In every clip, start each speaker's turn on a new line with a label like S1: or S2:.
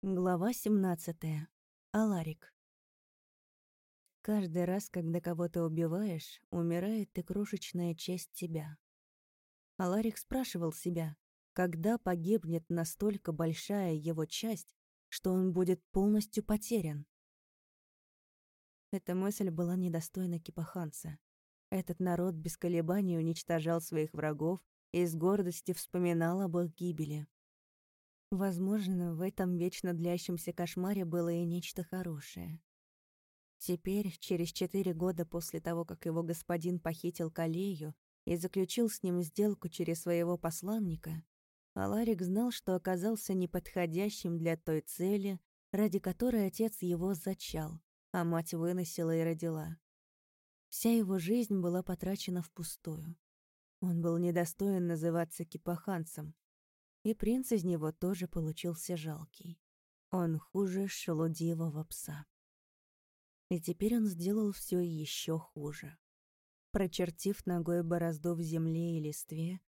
S1: Глава 17. Аларик. Каждый раз, когда кого-то убиваешь, умирает и крошечная часть тебя. Аларик спрашивал себя, когда погибнет настолько большая его часть, что он будет полностью потерян. Эта мысль была недостойна Кипаханца. Этот народ без колебаний уничтожал своих врагов и с гордостью вспоминал об их гибели. Возможно, в этом вечно длящемся кошмаре было и нечто хорошее. Теперь, через четыре года после того, как его господин похитил Калею и заключил с ним сделку через своего посланника, Аларик знал, что оказался неподходящим для той цели, ради которой отец его зачал, а мать выносила и родила. Вся его жизнь была потрачена впустую. Он был недостоин называться кипаханцем, и принц из него тоже получился жалкий. Он хуже шелудивого пса. И теперь он сделал все еще хуже. Прочертив ногой борозду в земле и листве,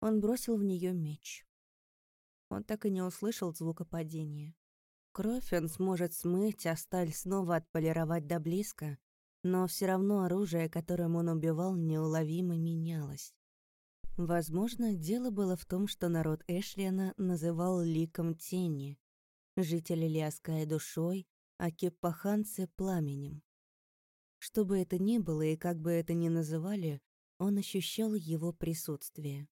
S1: он бросил в нее меч. Он так и не услышал звука падения. Кровь он сможет смыть, а сталь снова отполировать до близко, но все равно оружие, которым он убивал, неуловимо менялось. Возможно, дело было в том, что народ Эшлиана называл ликом тени, жители Лиаская душой, а кеппаханцы — пламенем. Что бы это ни было и как бы это ни называли, он ощущал его присутствие.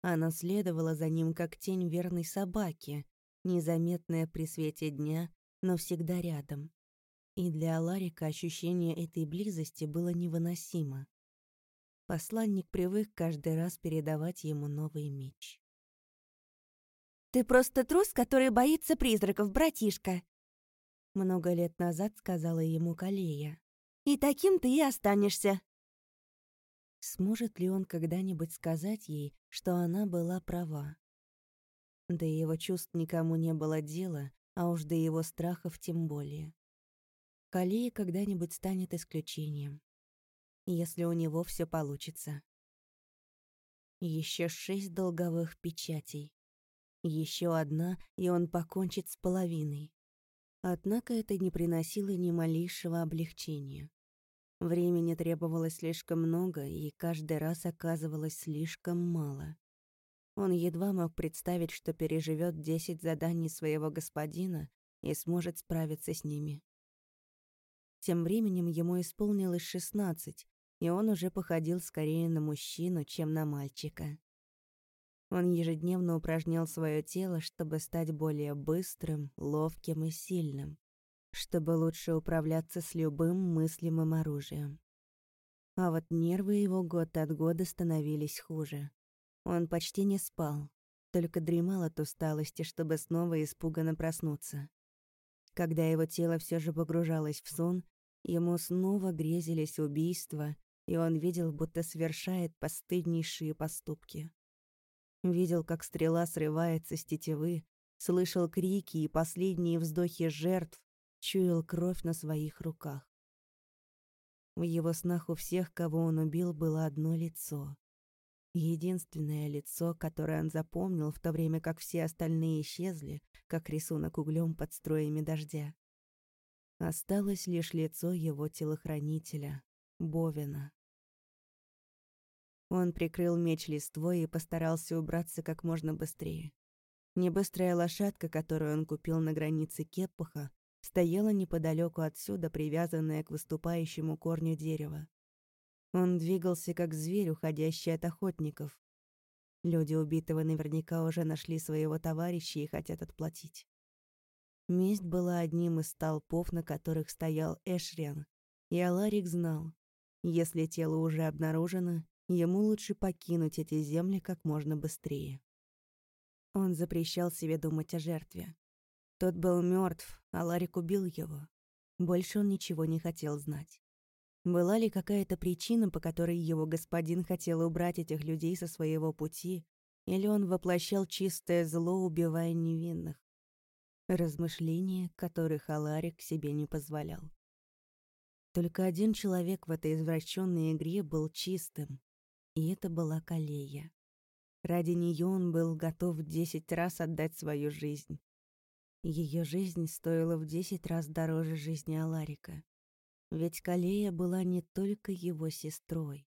S1: Она следовала за ним, как тень верной собаки, незаметная при свете дня, но всегда рядом. И для Аларика ощущение этой близости было невыносимо. Посланник привык каждый раз передавать ему новый меч.
S2: «Ты просто трус, который боится призраков, братишка!»
S1: Много лет назад сказала ему Калея.
S2: «И таким ты и останешься!»
S1: Сможет ли он когда-нибудь сказать ей, что она была права? До его чувств никому не было дела, а уж до его страхов тем более. Калея когда-нибудь станет исключением если у него все получится. Еще шесть долговых печатей. Еще одна, и он покончит с половиной. Однако это не приносило ни малейшего облегчения. Времени требовалось слишком много, и каждый раз оказывалось слишком мало. Он едва мог представить, что переживет десять заданий своего господина и сможет справиться с ними. Тем временем ему исполнилось шестнадцать, и он уже походил скорее на мужчину, чем на мальчика. Он ежедневно упражнял свое тело, чтобы стать более быстрым, ловким и сильным, чтобы лучше управляться с любым мыслимым оружием. А вот нервы его год от года становились хуже. Он почти не спал, только дремал от усталости, чтобы снова испуганно проснуться. Когда его тело все же погружалось в сон, ему снова грезились убийства, и он видел, будто совершает постыднейшие поступки. Видел, как стрела срывается с тетивы, слышал крики и последние вздохи жертв, чуял кровь на своих руках. В его снах у всех, кого он убил, было одно лицо. Единственное лицо, которое он запомнил, в то время как все остальные исчезли, как рисунок углем под строями дождя. Осталось лишь лицо его телохранителя, Бовина. Он прикрыл меч листвой и постарался убраться как можно быстрее. Небыстрая лошадка, которую он купил на границе Кеппаха, стояла неподалеку отсюда, привязанная к выступающему корню дерева. Он двигался как зверь, уходящий от охотников. Люди убитого наверняка уже нашли своего товарища и хотят отплатить. Месть была одним из столпов, на которых стоял Эшриан, и Аларик знал, если тело уже обнаружено, Ему лучше покинуть эти земли как можно быстрее. Он запрещал себе думать о жертве. Тот был мертв, а Ларик убил его. Больше он ничего не хотел знать. Была ли какая-то причина, по которой его господин хотел убрать этих людей со своего пути, или он воплощал чистое зло, убивая невинных? Размышления, которых Аларик себе не позволял. Только один человек в этой извращенной игре был чистым, и это была Калея. Ради нее он был готов десять раз отдать свою жизнь. Ее жизнь стоила в десять раз дороже жизни Аларика. Ведь Калея была не только его сестрой.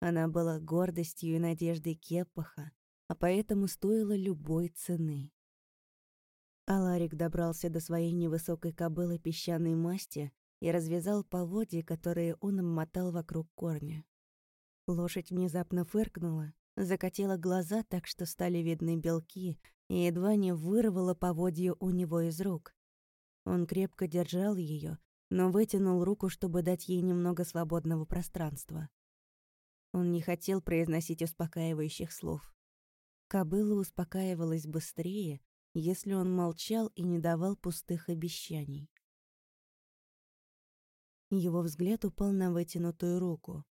S1: Она была гордостью и надеждой Кеппаха, а поэтому стоила любой цены. Аларик добрался до своей невысокой кобылы песчаной масти и развязал поводья, которые он мотал вокруг корня. Лошадь внезапно фыркнула, закатила глаза так, что стали видны белки, и едва не вырвала поводье у него из рук. Он крепко держал ее, но вытянул руку, чтобы дать ей немного свободного пространства. Он не хотел произносить успокаивающих слов. Кобыла успокаивалась быстрее, если он молчал и не давал пустых обещаний. Его взгляд упал на вытянутую руку.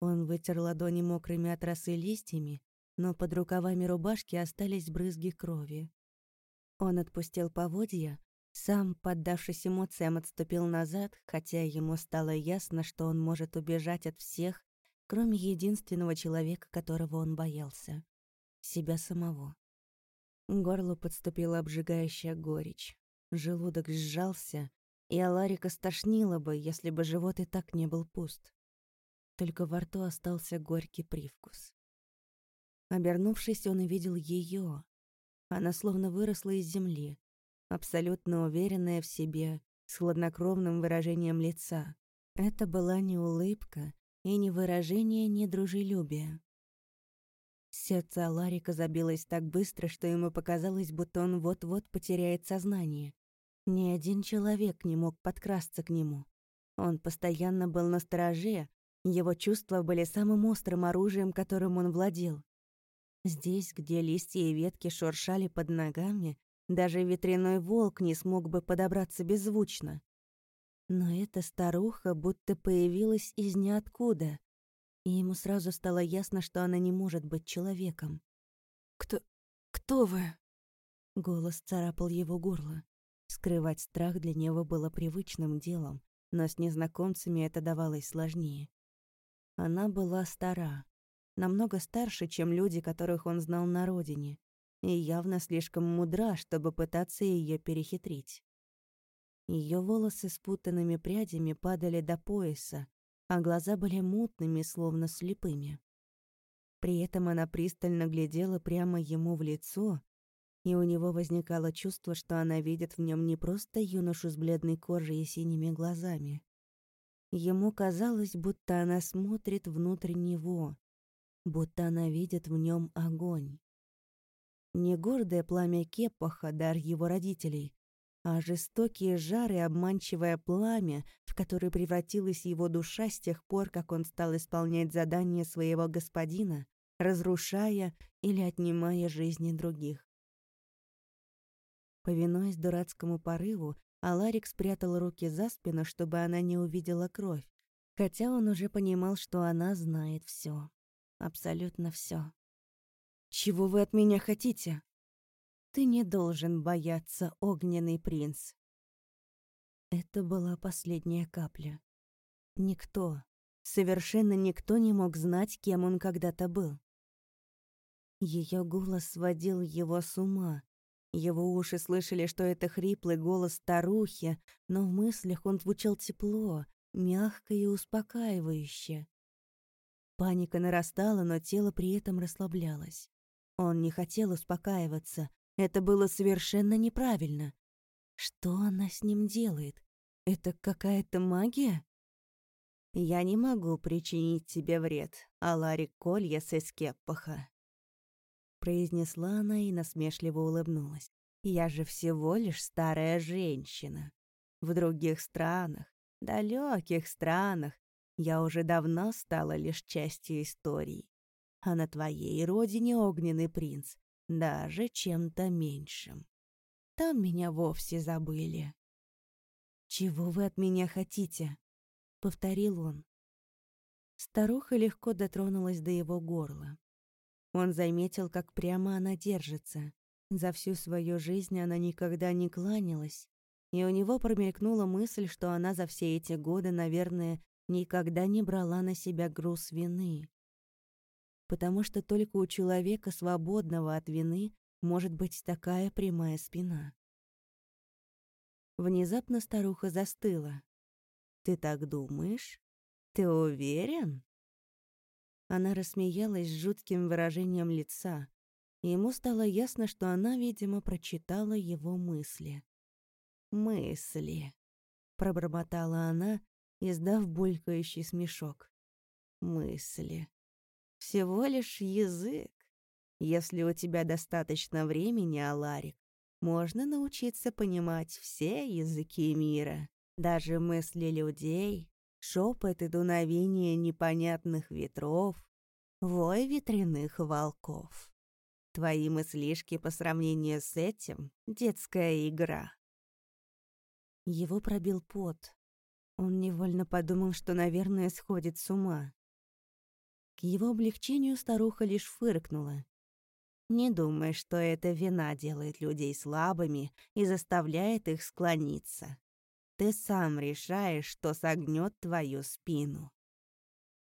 S1: Он вытер ладони мокрыми от росы листьями, но под рукавами рубашки остались брызги крови. Он отпустил поводья, сам, поддавшись эмоциям, отступил назад, хотя ему стало ясно, что он может убежать от всех, кроме единственного человека, которого он боялся — себя самого. Горло подступила обжигающая горечь. Желудок сжался, и Аларика стошнило бы, если бы живот и так не был пуст. Только во рту остался горький привкус. Обернувшись, он увидел ее. Она словно выросла из земли, абсолютно уверенная в себе, с хладнокровным выражением лица. Это была не улыбка и не выражение недружелюбия. Сердце Аларика забилось так быстро, что ему показалось, будто он вот-вот потеряет сознание. Ни один человек не мог подкрасться к нему. Он постоянно был на стороже, его чувства были самым острым оружием, которым он владел. Здесь, где листья и ветки шуршали под ногами, даже ветряной волк не смог бы подобраться беззвучно. Но эта старуха будто появилась из ниоткуда, и ему сразу стало ясно, что она не может быть человеком. «Кто... кто вы?» Голос царапал его горло. Скрывать страх для него было привычным делом, но с незнакомцами это давалось сложнее. Она была стара, намного старше, чем люди, которых он знал на родине, и явно слишком мудра, чтобы пытаться ее перехитрить. Ее волосы с путанными прядями падали до пояса, а глаза были мутными, словно слепыми. При этом она пристально глядела прямо ему в лицо, и у него возникало чувство, что она видит в нем не просто юношу с бледной кожей и синими глазами. Ему казалось, будто она смотрит внутрь него, будто она видит в нем огонь. Не гордое пламя Кепаха, дар его родителей, а жестокие жары обманчивое пламя, в которое превратилась его душа с тех пор, как он стал исполнять задания своего господина, разрушая или отнимая жизни других. Повинуясь дурацкому порыву, Аларик спрятал руки за спину, чтобы она не увидела кровь, хотя он уже понимал, что она знает все, Абсолютно все. «Чего вы от меня хотите?» «Ты не должен бояться, огненный принц». Это была последняя капля. Никто, совершенно никто не мог знать, кем он когда-то был. Ее голос сводил его с ума, его уши слышали, что это хриплый голос старухи, но в мыслях он звучал тепло, мягко и успокаивающе. Паника нарастала, но тело при этом расслаблялось. Он не хотел успокаиваться. Это было совершенно неправильно. Что она с ним делает? Это какая-то магия? Я не могу причинить тебе вред, Аларик Колья с Эскеппаха произнесла она и насмешливо улыбнулась. «Я же всего лишь старая женщина. В других странах, далеких странах, я уже давно стала лишь частью истории. А на твоей родине огненный принц, даже чем-то меньшим. Там меня вовсе забыли». «Чего вы от меня хотите?» — повторил он. Старуха легко дотронулась до его горла. Он заметил, как прямо она держится. За всю свою жизнь она никогда не кланялась, и у него промелькнула мысль, что она за все эти годы, наверное, никогда не брала на себя груз вины. Потому что только у человека, свободного от вины, может быть такая прямая спина. Внезапно старуха застыла. «Ты так думаешь? Ты уверен?» Она рассмеялась с жутким выражением лица. Ему стало ясно, что она, видимо, прочитала его мысли. «Мысли», — пробормотала она, издав булькающий смешок. «Мысли. Всего лишь язык. Если у тебя достаточно времени, Аларик, можно научиться понимать все языки мира, даже мысли людей, шепот и дуновение непонятных ветров, вой ветряных волков. Твои мыслишки по сравнению с этим — детская игра. Его пробил пот. Он невольно подумал, что, наверное, сходит с ума. К его облегчению старуха лишь фыркнула. Не думай, что эта вина делает людей слабыми и заставляет их склониться. Ты сам решаешь, что согнет твою спину.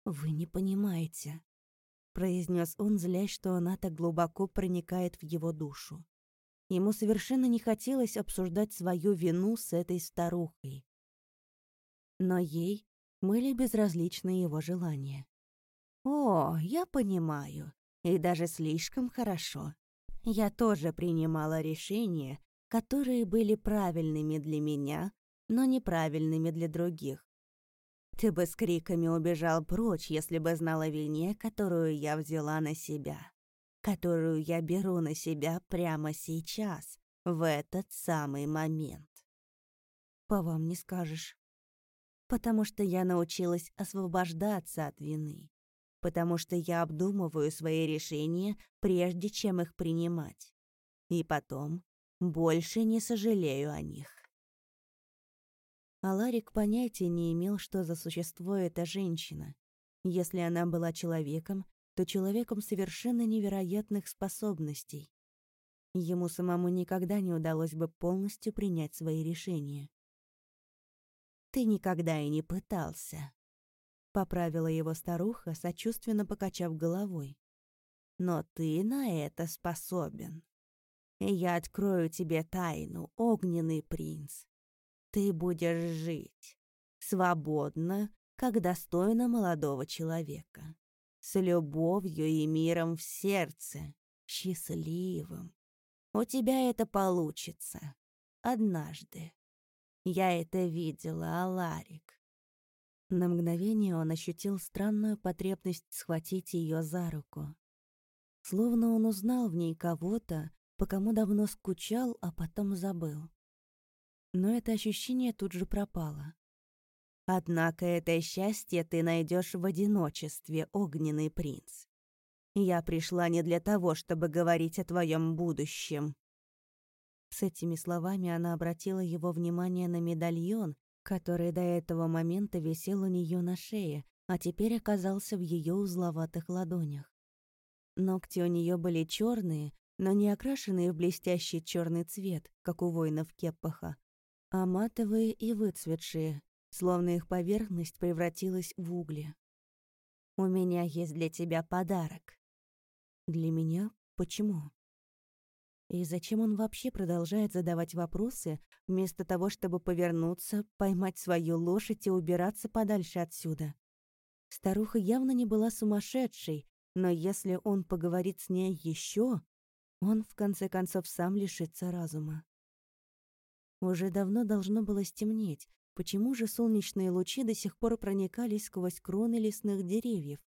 S1: Вы не понимаете, произнес он, злясь, что она так глубоко проникает в его душу. Ему совершенно не хотелось обсуждать свою вину с этой старухой. Но ей были безразличны его желания. «О, я понимаю и даже слишком хорошо. Я тоже принимала решения, которые были правильными для меня, но неправильными для других. Ты бы с криками убежал прочь, если бы знала вине, которую я взяла на себя, которую я беру на себя прямо сейчас, в этот самый момент. По вам не скажешь. Потому что я научилась освобождаться от вины потому что я обдумываю свои решения, прежде чем их принимать. И потом больше не сожалею о них. Аларик понятия не имел, что за существо эта женщина. Если она была человеком, то человеком совершенно невероятных способностей. Ему самому никогда не удалось бы полностью принять свои решения. «Ты никогда и не пытался», Поправила его старуха, сочувственно покачав головой. «Но ты на это способен. Я открою тебе тайну, огненный принц. Ты будешь жить свободно, как достойно молодого человека, с любовью и миром в сердце, счастливым. У тебя это получится. Однажды. Я это видела, Аларик. На мгновение он ощутил странную потребность схватить ее за руку. Словно он узнал в ней кого-то, по кому давно скучал, а потом забыл. Но это ощущение тут же пропало. Однако это счастье ты найдешь в одиночестве, огненный принц. Я пришла не для того, чтобы говорить о твоем будущем. С этими словами она обратила его внимание на медальон, который до этого момента висел у нее на шее, а теперь оказался в ее узловатых ладонях. Ногти у нее были черные, но не окрашенные в блестящий черный цвет, как у воинов Кеппаха, а матовые и выцветшие, словно их поверхность превратилась в угли. «У меня есть для тебя подарок». «Для меня? Почему?» И зачем он вообще продолжает задавать вопросы, вместо того, чтобы повернуться, поймать свою лошадь и убираться подальше отсюда? Старуха явно не была сумасшедшей, но если он поговорит с ней еще, он, в конце концов, сам лишится разума. Уже давно должно было стемнеть. Почему же солнечные лучи до сих пор проникали сквозь кроны лесных деревьев?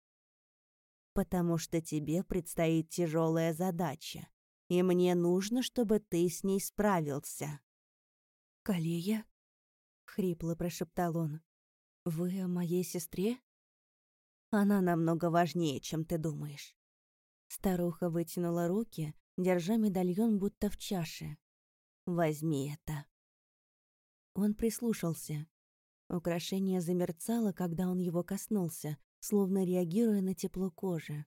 S1: «Потому что тебе предстоит тяжелая задача», и мне нужно, чтобы ты с ней справился». «Калея?» — хрипло прошептал он. «Вы о моей сестре?» «Она намного важнее, чем ты думаешь». Старуха вытянула руки, держа медальон будто в чаше. «Возьми это». Он прислушался. Украшение замерцало, когда он его коснулся, словно реагируя на тепло кожи.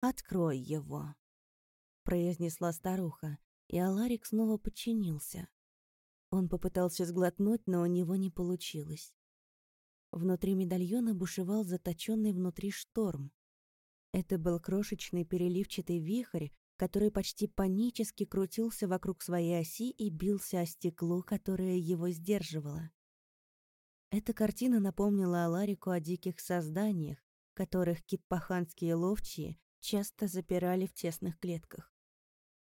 S1: «Открой его» произнесла старуха, и Аларик снова подчинился. Он попытался сглотнуть, но у него не получилось. Внутри медальона бушевал заточенный внутри шторм. Это был крошечный переливчатый вихрь, который почти панически крутился вокруг своей оси и бился о стекло, которое его сдерживало. Эта картина напомнила Аларику о диких созданиях, которых киппаханские ловчие часто запирали в тесных клетках.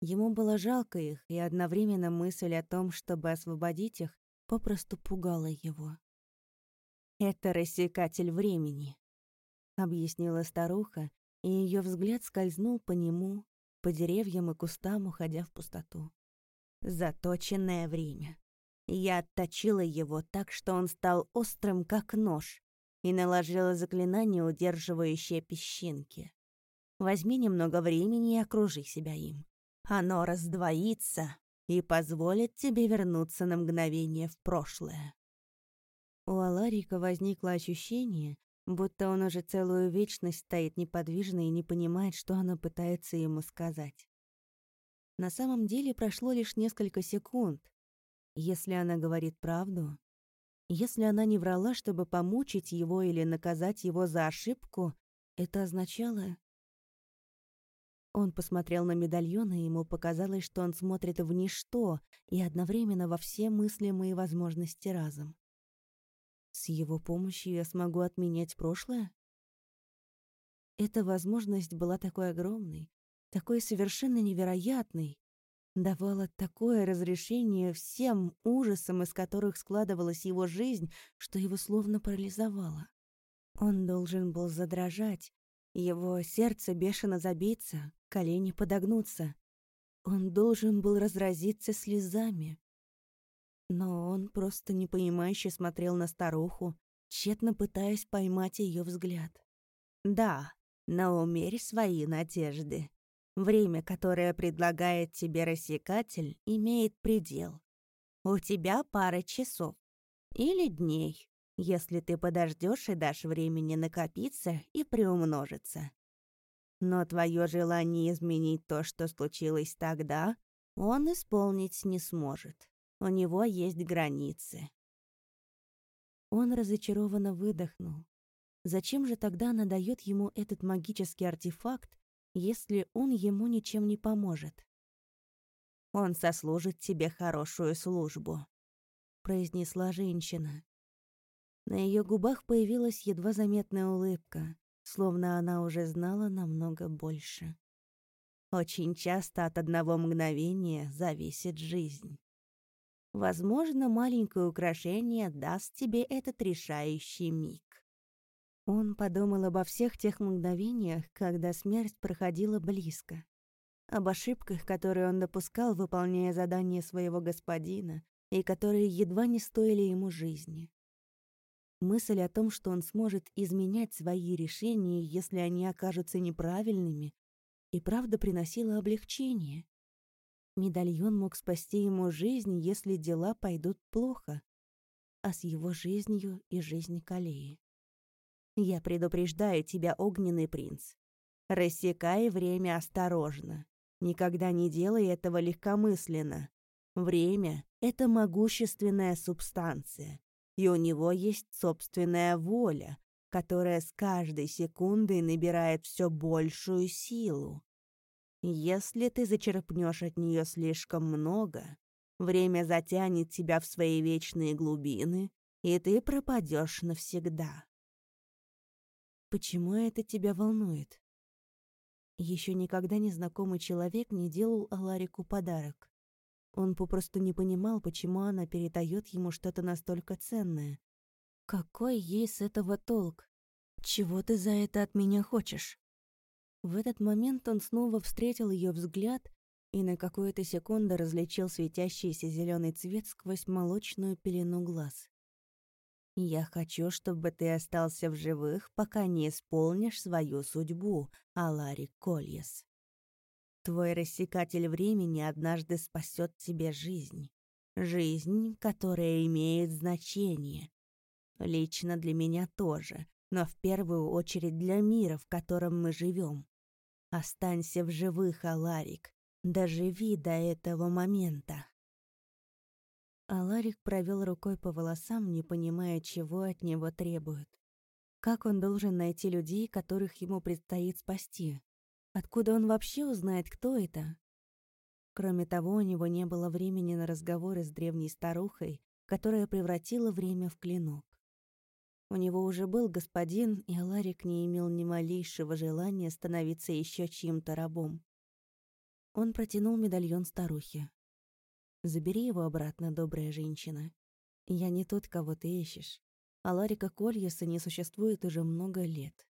S1: Ему было жалко их, и одновременно мысль о том, чтобы освободить их, попросту пугала его. «Это рассекатель времени», — объяснила старуха, и ее взгляд скользнул по нему, по деревьям и кустам, уходя в пустоту. «Заточенное время. Я отточила его так, что он стал острым, как нож, и наложила заклинание, удерживающее песчинки. Возьми немного времени и окружи себя им. Оно раздвоится и позволит тебе вернуться на мгновение в прошлое. У Аларика возникло ощущение, будто он уже целую вечность стоит неподвижно и не понимает, что она пытается ему сказать. На самом деле прошло лишь несколько секунд. Если она говорит правду, если она не врала, чтобы помучить его или наказать его за ошибку, это означало... Он посмотрел на медальон, и ему показалось, что он смотрит в ничто и одновременно во все мыслимые возможности разом. С его помощью я смогу отменять прошлое? Эта возможность была такой огромной, такой совершенно невероятной, давала такое разрешение всем ужасам, из которых складывалась его жизнь, что его словно парализовало. Он должен был задрожать, его сердце бешено забиться, колени подогнуться. Он должен был разразиться слезами. Но он просто непонимающе смотрел на старуху, тщетно пытаясь поймать ее взгляд. «Да, но умерь свои надежды. Время, которое предлагает тебе рассекатель, имеет предел. У тебя пара часов. Или дней, если ты подождешь и дашь времени накопиться и приумножиться. Но твое желание изменить то, что случилось тогда, он исполнить не сможет. У него есть границы. Он разочарованно выдохнул. Зачем же тогда она дает ему этот магический артефакт, если он ему ничем не поможет? «Он сослужит тебе хорошую службу», — произнесла женщина. На ее губах появилась едва заметная улыбка, словно она уже знала намного больше. Очень часто от одного мгновения зависит жизнь. Возможно, маленькое украшение даст тебе этот решающий миг. Он подумал обо всех тех мгновениях, когда смерть проходила близко. Об ошибках, которые он допускал, выполняя задания своего господина, и которые едва не стоили ему жизни. Мысль о том, что он сможет изменять свои решения, если они окажутся неправильными, и правда приносила облегчение. Медальон мог спасти ему жизнь, если дела пойдут плохо, а с его жизнью и жизнь Калеи. Я предупреждаю тебя, огненный принц. Рассекай время осторожно. Никогда не делай этого легкомысленно. Время — это могущественная субстанция, и у него есть собственная воля, которая с каждой секундой набирает все большую силу. Если ты зачерпнешь от нее слишком много, время затянет тебя в свои вечные глубины, и ты пропадешь навсегда. Почему это тебя волнует? Еще никогда незнакомый человек не делал Аларику подарок. Он попросту не понимал, почему она передает ему что-то настолько ценное. Какой ей с этого толк? Чего ты за это от меня хочешь? В этот момент он снова встретил ее взгляд и на какую-то секунду различил светящийся зеленый цвет сквозь молочную пелену глаз. «Я хочу, чтобы ты остался в живых, пока не исполнишь свою судьбу, Алари Кольес. Твой рассекатель времени однажды спасет тебе жизнь. Жизнь, которая имеет значение. Лично для меня тоже, но в первую очередь для мира, в котором мы живем. Останься в живых, Аларик. Доживи до этого момента. Аларик провел рукой по волосам, не понимая, чего от него требуют. Как он должен найти людей, которых ему предстоит спасти? Откуда он вообще узнает, кто это? Кроме того, у него не было времени на разговоры с древней старухой, которая превратила время в клинок. У него уже был господин, и Аларик не имел ни малейшего желания становиться еще чьим-то рабом. Он протянул медальон старухе. «Забери его обратно, добрая женщина. Я не тот, кого ты ищешь. Аларика Кольеса не существует уже много лет».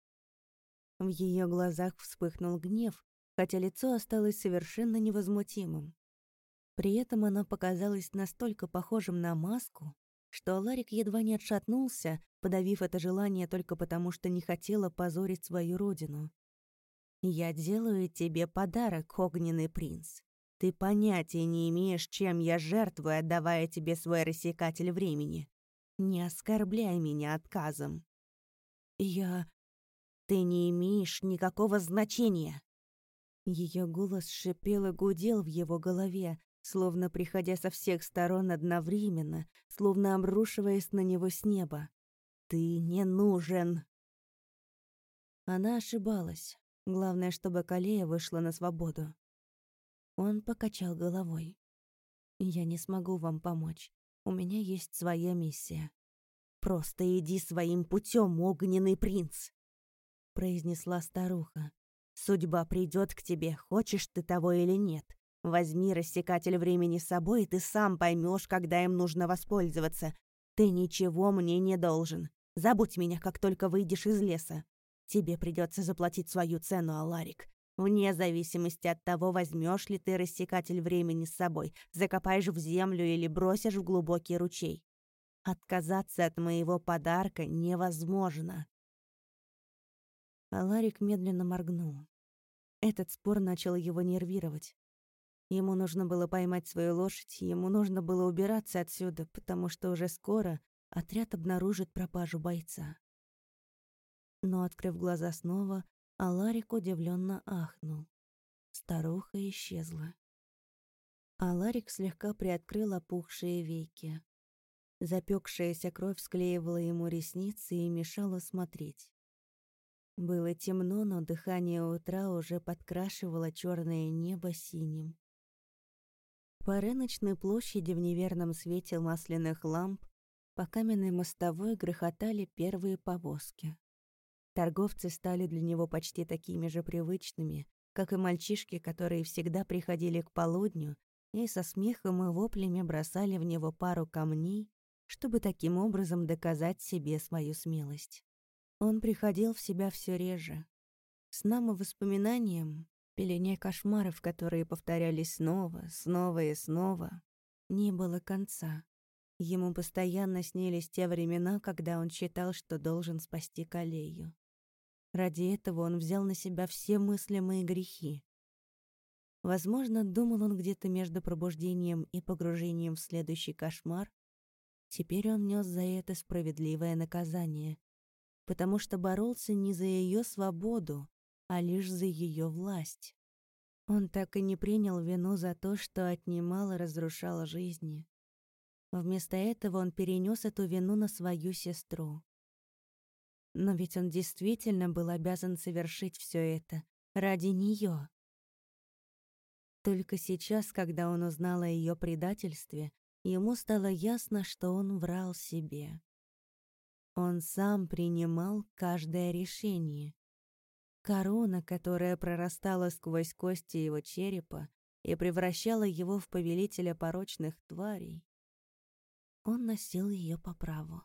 S1: В ее глазах вспыхнул гнев, хотя лицо осталось совершенно невозмутимым. При этом оно показалось настолько похожим на маску, что Аларик едва не отшатнулся, подавив это желание только потому, что не хотела позорить свою родину. «Я делаю тебе подарок, огненный принц. Ты понятия не имеешь, чем я жертвую, отдавая тебе свой рассекатель времени. Не оскорбляй меня отказом». «Я...» «Ты не имеешь никакого значения!» Ее голос шипел и гудел в его голове, словно приходя со всех сторон одновременно, словно обрушиваясь на него с неба. «Ты не нужен!» Она ошибалась. Главное, чтобы Калея вышла на свободу. Он покачал головой. «Я не смогу вам помочь. У меня есть своя миссия». «Просто иди своим путем, огненный принц!» произнесла старуха. «Судьба придет к тебе, хочешь ты того или нет. Возьми рассекатель времени с собой, и ты сам поймешь, когда им нужно воспользоваться. Ты ничего мне не должен. Забудь меня, как только выйдешь из леса. Тебе придется заплатить свою цену, Аларик. Вне зависимости от того, возьмешь ли ты рассекатель времени с собой, закопаешь в землю или бросишь в глубокий ручей. Отказаться от моего подарка невозможно. Аларик медленно моргнул. Этот спор начал его нервировать. Ему нужно было поймать свою лошадь, ему нужно было убираться отсюда, потому что уже скоро отряд обнаружит пропажу бойца. Но, открыв глаза снова, Аларик удивленно ахнул. Старуха исчезла. Аларик слегка приоткрыл опухшие веки. Запекшаяся кровь склеивала ему ресницы и мешала смотреть. Было темно, но дыхание утра уже подкрашивало черное небо синим. По рыночной площади в неверном свете масляных ламп по каменной мостовой грохотали первые повозки. Торговцы стали для него почти такими же привычными, как и мальчишки, которые всегда приходили к полудню и со смехом и воплями бросали в него пару камней, чтобы таким образом доказать себе свою смелость. Он приходил в себя все реже. С нам и воспоминаниям пелене кошмаров, которые повторялись снова, снова и снова, не было конца. Ему постоянно снились те времена, когда он считал, что должен спасти Калею. Ради этого он взял на себя все мыслимые грехи. Возможно, думал он где-то между пробуждением и погружением в следующий кошмар. Теперь он нес за это справедливое наказание, потому что боролся не за ее свободу, а лишь за ее власть. Он так и не принял вину за то, что отнимал и разрушал жизни. Вместо этого он перенес эту вину на свою сестру. Но ведь он действительно был обязан совершить все это ради нее. Только сейчас, когда он узнал о ее предательстве, ему стало ясно, что он врал себе. Он сам принимал каждое решение. Корона, которая прорастала сквозь кости его черепа и превращала его в повелителя порочных тварей. Он носил ее по праву.